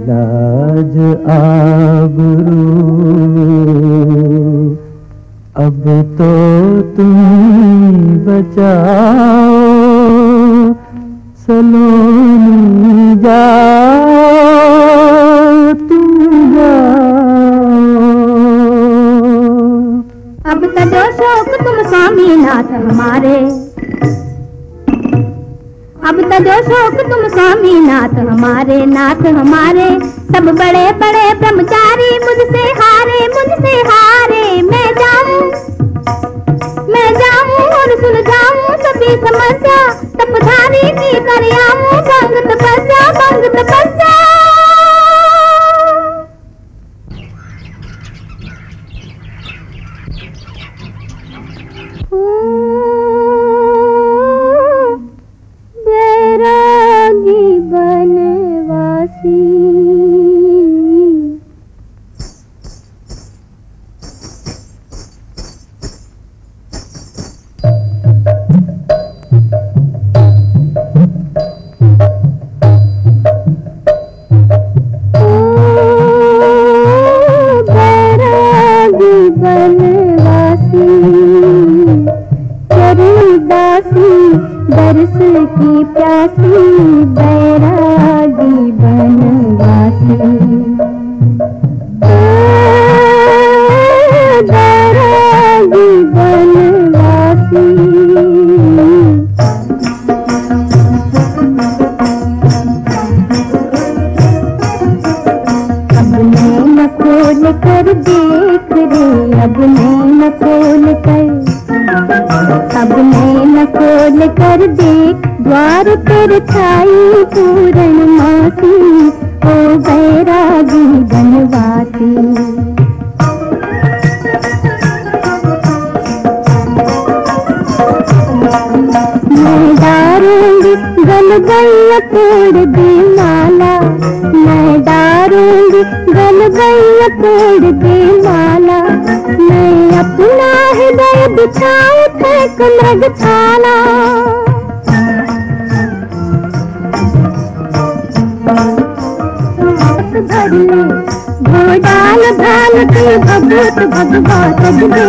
लाज आबरू। अब तो तुम बचाओ, सलोनी जाओ, तुम जाओ। अब तजो शोक तुम स्वामी नाथ हमारे। अब दो शोक तुम स्वामी नाथ हमारे नाथ हमारे। सब बड़े बड़े ब्रह्मचारी मुझसे हारे मुझसे हारे। मैं जाऊँ मैं जाऊँ और सुन जाऊँ सभी समस्या। तपधारी की करियाऊं भंग तपस्या भंग तपस्या दर्श की प्यासी बैरागी बनवासी नैन कर देख द्वार पर छाई पूरण मासी ओ बैरागी बनवासी गल गई तोड़ दी माला। मैं डारूँगी गल गई तोड़ दी माला। हृदय बिछाऊं फेंक मृग थाला भर ले घोडाल भाल के भगवत भगवा दे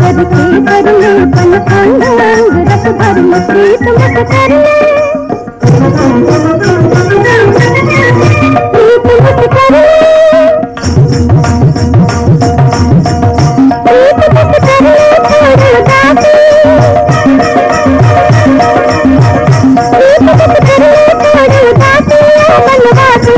करके कर ले बन अंग अंग रस भर प्रीत मत कर ले I'm not da